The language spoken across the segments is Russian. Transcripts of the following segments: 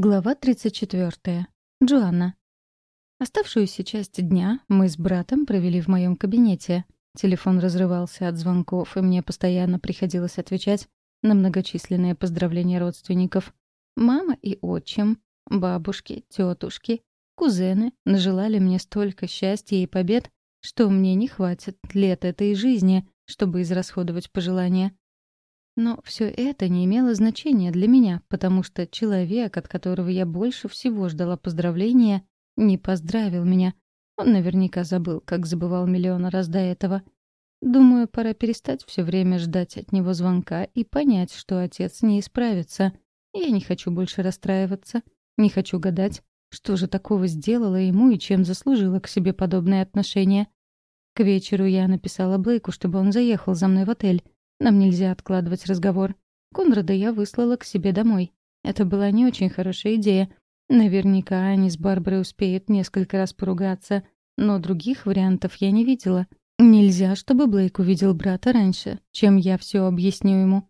Глава 34. Джоанна. Оставшуюся часть дня мы с братом провели в моем кабинете. Телефон разрывался от звонков, и мне постоянно приходилось отвечать на многочисленные поздравления родственников. Мама и отчим, бабушки, тетушки, кузены нажелали мне столько счастья и побед, что мне не хватит лет этой жизни, чтобы израсходовать пожелания. Но все это не имело значения для меня, потому что человек, от которого я больше всего ждала поздравления, не поздравил меня. Он наверняка забыл, как забывал миллион раз до этого. Думаю, пора перестать все время ждать от него звонка и понять, что отец не исправится. Я не хочу больше расстраиваться, не хочу гадать, что же такого сделала ему и чем заслужила к себе подобное отношение. К вечеру я написала Блейку, чтобы он заехал за мной в отель. Нам нельзя откладывать разговор. Конрада я выслала к себе домой. Это была не очень хорошая идея. Наверняка они с Барбарой успеют несколько раз поругаться, но других вариантов я не видела. Нельзя, чтобы Блейк увидел брата раньше, чем я все объясню ему.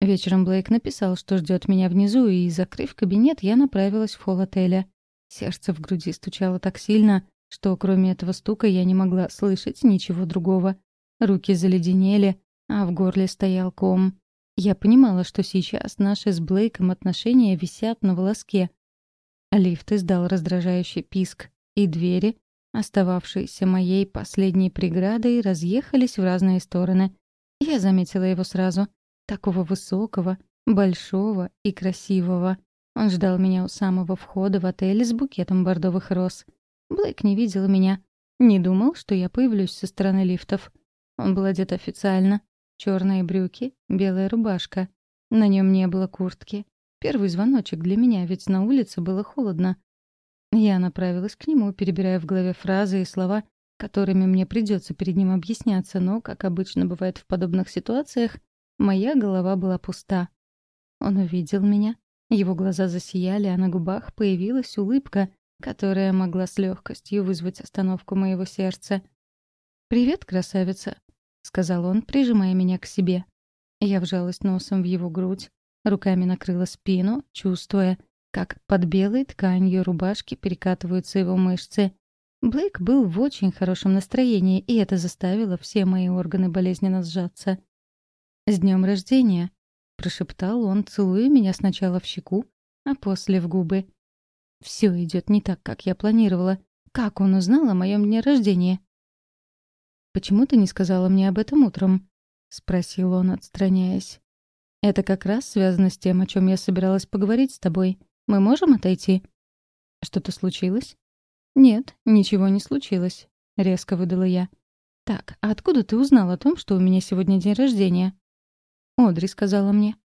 Вечером Блейк написал, что ждет меня внизу, и, закрыв кабинет, я направилась в холл отеля. Сердце в груди стучало так сильно, что кроме этого стука я не могла слышать ничего другого. Руки заледенели, а в горле стоял ком. Я понимала, что сейчас наши с Блейком отношения висят на волоске. Лифт издал раздражающий писк, и двери, остававшиеся моей последней преградой, разъехались в разные стороны. Я заметила его сразу. Такого высокого, большого и красивого. Он ждал меня у самого входа в отель с букетом бордовых роз. Блейк не видел меня. Не думал, что я появлюсь со стороны лифтов. Он был одет официально, Черные брюки, белая рубашка. На нем не было куртки. Первый звоночек для меня, ведь на улице было холодно. Я направилась к нему, перебирая в голове фразы и слова, которыми мне придется перед ним объясняться, но, как обычно бывает в подобных ситуациях, моя голова была пуста. Он увидел меня, его глаза засияли, а на губах появилась улыбка, которая могла с легкостью вызвать остановку моего сердца. «Привет, красавица», — сказал он, прижимая меня к себе. Я вжалась носом в его грудь, руками накрыла спину, чувствуя, как под белой тканью рубашки перекатываются его мышцы. Блейк был в очень хорошем настроении, и это заставило все мои органы болезненно сжаться. «С днем рождения!» — прошептал он, целуя меня сначала в щеку, а после в губы. Все идет не так, как я планировала. Как он узнал о моем дне рождения? «Почему ты не сказала мне об этом утром?» — спросил он, отстраняясь. «Это как раз связано с тем, о чем я собиралась поговорить с тобой. Мы можем отойти?» «Что-то случилось?» «Нет, ничего не случилось», — резко выдала я. «Так, а откуда ты узнал о том, что у меня сегодня день рождения?» «Одри сказала мне».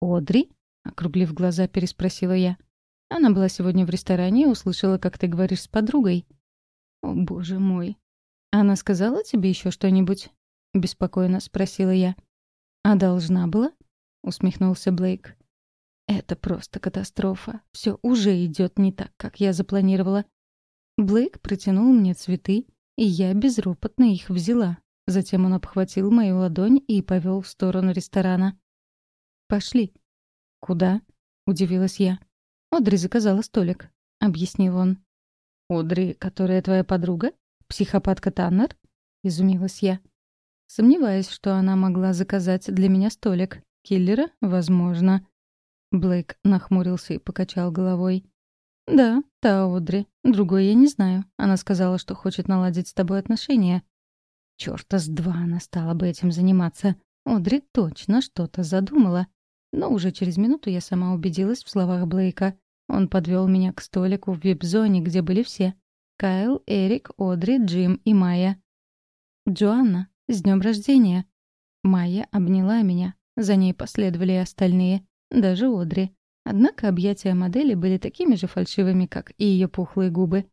«Одри?» — округлив глаза, переспросила я. Она была сегодня в ресторане и услышала, как ты говоришь с подругой. «О, боже мой!» «Она сказала тебе еще что-нибудь?» — беспокойно спросила я. «А должна была?» — усмехнулся Блейк. «Это просто катастрофа. Все уже идет не так, как я запланировала». Блейк протянул мне цветы, и я безропотно их взяла. Затем он обхватил мою ладонь и повел в сторону ресторана. «Пошли». «Куда?» — удивилась я. «Одри заказала столик», — объяснил он. «Одри, которая твоя подруга?» «Психопатка Таннер?» — изумилась я. Сомневаюсь, что она могла заказать для меня столик. Киллера? Возможно. Блейк нахмурился и покачал головой. «Да, та Одри. Другой я не знаю. Она сказала, что хочет наладить с тобой отношения». Чёрта с два она стала бы этим заниматься. Одри точно что-то задумала. Но уже через минуту я сама убедилась в словах Блейка. Он подвел меня к столику в вип-зоне, где были все. Кайл, Эрик, Одри, Джим и Майя. «Джоанна, с днем рождения!» Майя обняла меня. За ней последовали и остальные, даже Одри. Однако объятия модели были такими же фальшивыми, как и ее пухлые губы.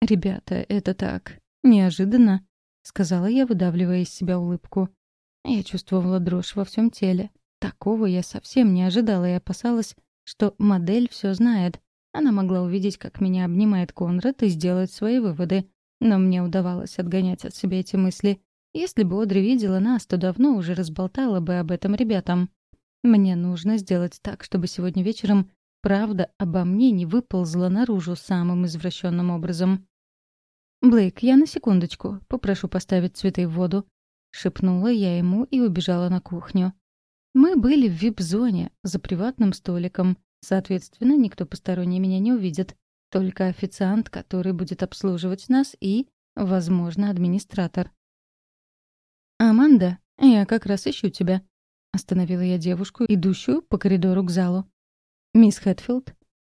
«Ребята, это так. Неожиданно», — сказала я, выдавливая из себя улыбку. Я чувствовала дрожь во всем теле. Такого я совсем не ожидала и опасалась, что модель все знает, она могла увидеть, как меня обнимает Конрад, и сделать свои выводы. Но мне удавалось отгонять от себя эти мысли. Если бы Одри видела нас, то давно уже разболтала бы об этом ребятам. Мне нужно сделать так, чтобы сегодня вечером правда обо мне не выползла наружу самым извращенным образом. «Блейк, я на секундочку. Попрошу поставить цветы в воду», — шепнула я ему и убежала на кухню. Мы были в вип-зоне, за приватным столиком. Соответственно, никто посторонний меня не увидит. Только официант, который будет обслуживать нас, и, возможно, администратор. «Аманда, я как раз ищу тебя», — остановила я девушку, идущую по коридору к залу. «Мисс Хэтфилд?»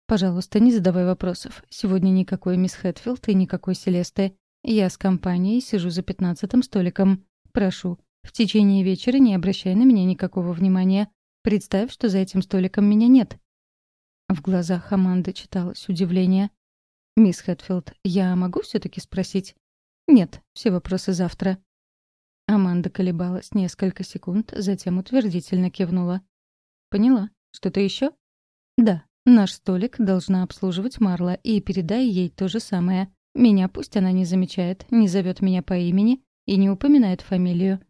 «Пожалуйста, не задавай вопросов. Сегодня никакой мисс Хэтфилд и никакой Селесты. Я с компанией сижу за пятнадцатым столиком. Прошу, в течение вечера не обращай на меня никакого внимания. Представь, что за этим столиком меня нет». В глазах Аманды читалось удивление. «Мисс Хэтфилд, я могу все таки спросить?» «Нет, все вопросы завтра». Аманда колебалась несколько секунд, затем утвердительно кивнула. «Поняла. Что-то еще? «Да. Наш столик должна обслуживать Марла, и передай ей то же самое. Меня пусть она не замечает, не зовет меня по имени и не упоминает фамилию.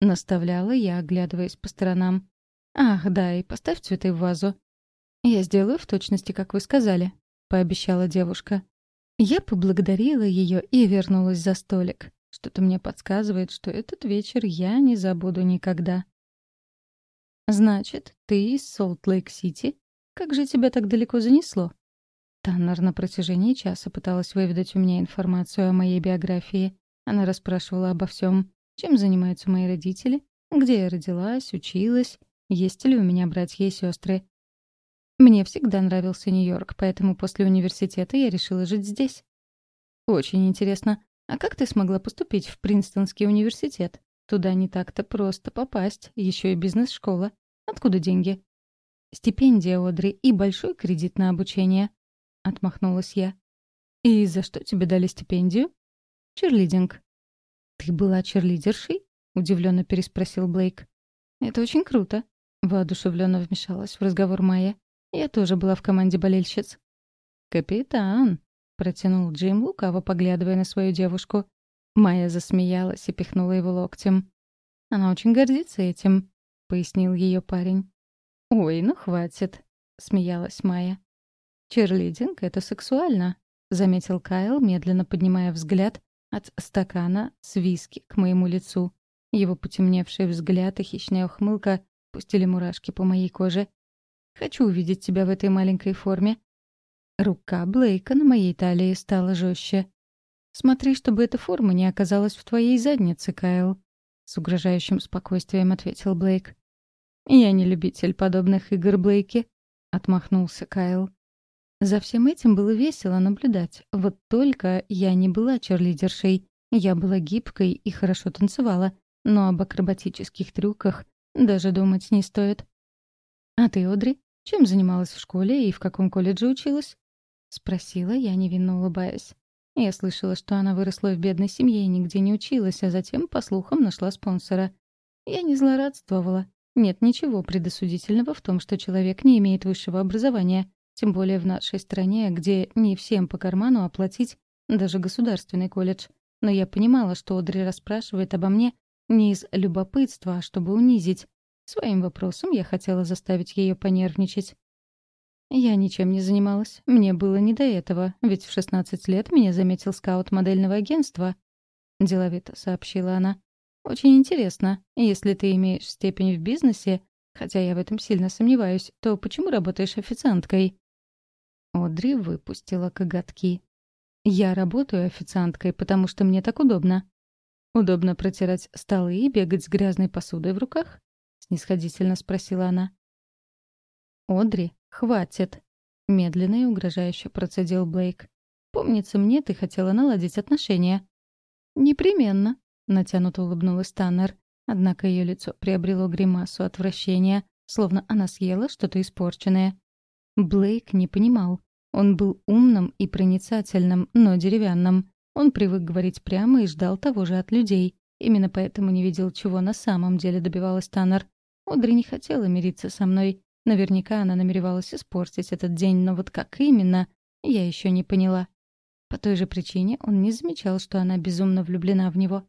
Наставляла я, оглядываясь по сторонам. «Ах, да, и поставь цветы в вазу». «Я сделаю в точности, как вы сказали», — пообещала девушка. Я поблагодарила ее и вернулась за столик. Что-то мне подсказывает, что этот вечер я не забуду никогда. «Значит, ты из Солт-Лейк-Сити? Как же тебя так далеко занесло?» Таннер на протяжении часа пыталась выведать у меня информацию о моей биографии. Она расспрашивала обо всем. Чем занимаются мои родители? Где я родилась, училась? Есть ли у меня братья и сестры? Мне всегда нравился Нью-Йорк, поэтому после университета я решила жить здесь. Очень интересно. А как ты смогла поступить в Принстонский университет? Туда не так-то просто попасть, еще и бизнес-школа. Откуда деньги? Стипендия, Одри, и большой кредит на обучение. Отмахнулась я. И за что тебе дали стипендию? Черлидинг. «Ты была черлидершей?» — удивленно переспросил Блейк. «Это очень круто», — воодушевленно вмешалась в разговор Майя. «Я тоже была в команде болельщиц». «Капитан», — протянул Джим, лукаво поглядывая на свою девушку. Майя засмеялась и пихнула его локтем. «Она очень гордится этим», — пояснил ее парень. «Ой, ну хватит», — смеялась Майя. «Черлидинг — это сексуально», — заметил Кайл, медленно поднимая взгляд от стакана с виски к моему лицу. Его потемневший взгляд и хищная ухмылка пустили мурашки по моей коже. «Хочу увидеть тебя в этой маленькой форме». Рука Блейка на моей талии стала жестче. «Смотри, чтобы эта форма не оказалась в твоей заднице, Кайл», — с угрожающим спокойствием ответил Блейк. «Я не любитель подобных игр, Блейки», — отмахнулся Кайл. За всем этим было весело наблюдать. Вот только я не была черлидершей. Я была гибкой и хорошо танцевала. Но об акробатических трюках даже думать не стоит. «А ты, Одри, чем занималась в школе и в каком колледже училась?» — спросила я, невинно улыбаясь. Я слышала, что она выросла в бедной семье и нигде не училась, а затем, по слухам, нашла спонсора. Я не злорадствовала. Нет ничего предосудительного в том, что человек не имеет высшего образования. Тем более в нашей стране, где не всем по карману оплатить даже государственный колледж. Но я понимала, что Одри расспрашивает обо мне не из любопытства, а чтобы унизить. Своим вопросом я хотела заставить ее понервничать. Я ничем не занималась. Мне было не до этого, ведь в 16 лет меня заметил скаут модельного агентства. Деловито сообщила она. Очень интересно. Если ты имеешь степень в бизнесе, хотя я в этом сильно сомневаюсь, то почему работаешь официанткой? Одри выпустила коготки. «Я работаю официанткой, потому что мне так удобно». «Удобно протирать столы и бегать с грязной посудой в руках?» — снисходительно спросила она. «Одри, хватит!» — медленно и угрожающе процедил Блейк. «Помнится мне, ты хотела наладить отношения». «Непременно», — натянуто улыбнулась Таннер. Однако ее лицо приобрело гримасу отвращения, словно она съела что-то испорченное. Блейк не понимал, он был умным и проницательным, но деревянным. Он привык говорить прямо и ждал того же от людей. Именно поэтому не видел, чего на самом деле добивалась Таннер. Одри не хотела мириться со мной. Наверняка она намеревалась испортить этот день, но вот как именно, я еще не поняла. По той же причине он не замечал, что она безумно влюблена в него.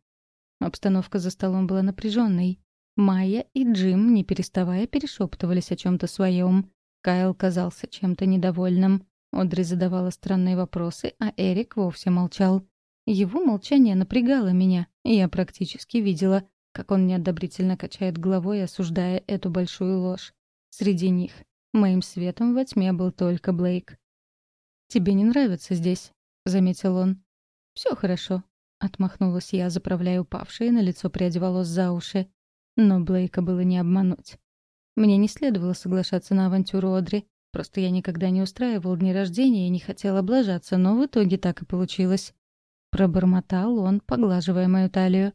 Обстановка за столом была напряженной. Майя и Джим, не переставая, перешептывались о чем то своем. Кайл казался чем-то недовольным. Одри задавала странные вопросы, а Эрик вовсе молчал. Его молчание напрягало меня, и я практически видела, как он неодобрительно качает головой, осуждая эту большую ложь. Среди них моим светом во тьме был только Блейк. «Тебе не нравится здесь?» — заметил он. Все хорошо», — отмахнулась я, заправляя упавшие на лицо пряди волос за уши. Но Блейка было не обмануть. Мне не следовало соглашаться на авантюру Одри. Просто я никогда не устраивал дни рождения и не хотел облажаться, но в итоге так и получилось. Пробормотал он, поглаживая мою талию.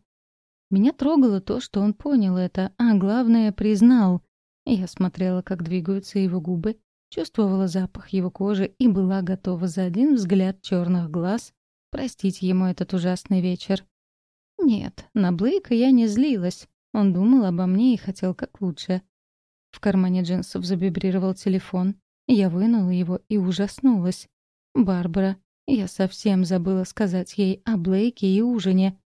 Меня трогало то, что он понял это, а главное — признал. Я смотрела, как двигаются его губы, чувствовала запах его кожи и была готова за один взгляд черных глаз простить ему этот ужасный вечер. Нет, на Блейка я не злилась. Он думал обо мне и хотел как лучше. В кармане джинсов завибрировал телефон. Я вынула его и ужаснулась. «Барбара, я совсем забыла сказать ей о Блейке и ужине».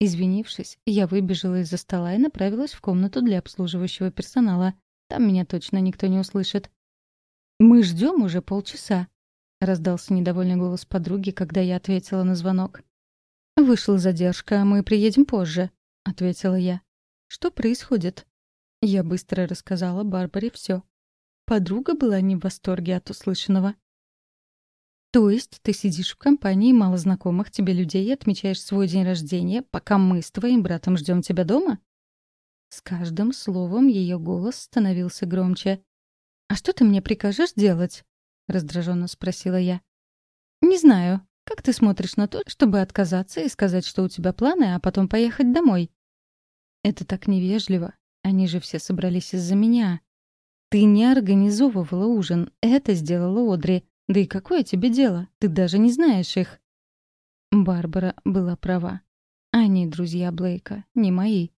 Извинившись, я выбежала из-за стола и направилась в комнату для обслуживающего персонала. Там меня точно никто не услышит. «Мы ждем уже полчаса», — раздался недовольный голос подруги, когда я ответила на звонок. «Вышла задержка, мы приедем позже», — ответила я. «Что происходит?» Я быстро рассказала Барбаре все. Подруга была не в восторге от услышанного. «То есть ты сидишь в компании малознакомых тебе людей и отмечаешь свой день рождения, пока мы с твоим братом ждем тебя дома?» С каждым словом ее голос становился громче. «А что ты мне прикажешь делать?» — раздраженно спросила я. «Не знаю. Как ты смотришь на то, чтобы отказаться и сказать, что у тебя планы, а потом поехать домой?» «Это так невежливо. Они же все собрались из-за меня. Ты не организовывала ужин. Это сделала Одри. Да и какое тебе дело? Ты даже не знаешь их». Барбара была права. Они друзья Блейка, не мои.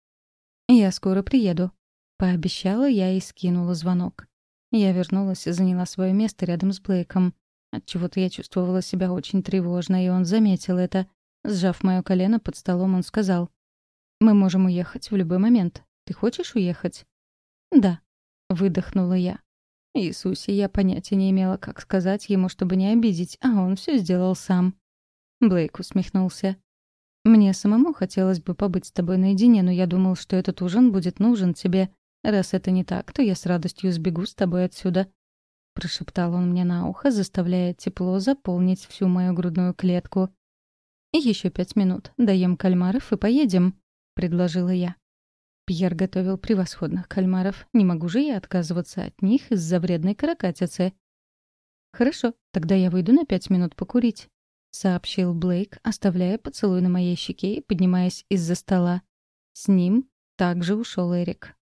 «Я скоро приеду», — пообещала я и скинула звонок. Я вернулась и заняла свое место рядом с Блейком. Отчего-то я чувствовала себя очень тревожно, и он заметил это. Сжав мое колено под столом, он сказал. «Мы можем уехать в любой момент. Ты хочешь уехать?» «Да», — выдохнула я. Иисусе, я понятия не имела, как сказать ему, чтобы не обидеть, а он все сделал сам. Блейк усмехнулся. «Мне самому хотелось бы побыть с тобой наедине, но я думал, что этот ужин будет нужен тебе. Раз это не так, то я с радостью сбегу с тобой отсюда». Прошептал он мне на ухо, заставляя тепло заполнить всю мою грудную клетку. «И еще пять минут. Даем кальмаров и поедем», — предложила я. Пьер готовил превосходных кальмаров. Не могу же я отказываться от них из-за вредной каракатицы. «Хорошо, тогда я выйду на пять минут покурить», — сообщил Блейк, оставляя поцелуй на моей щеке и поднимаясь из-за стола. С ним также ушел Эрик.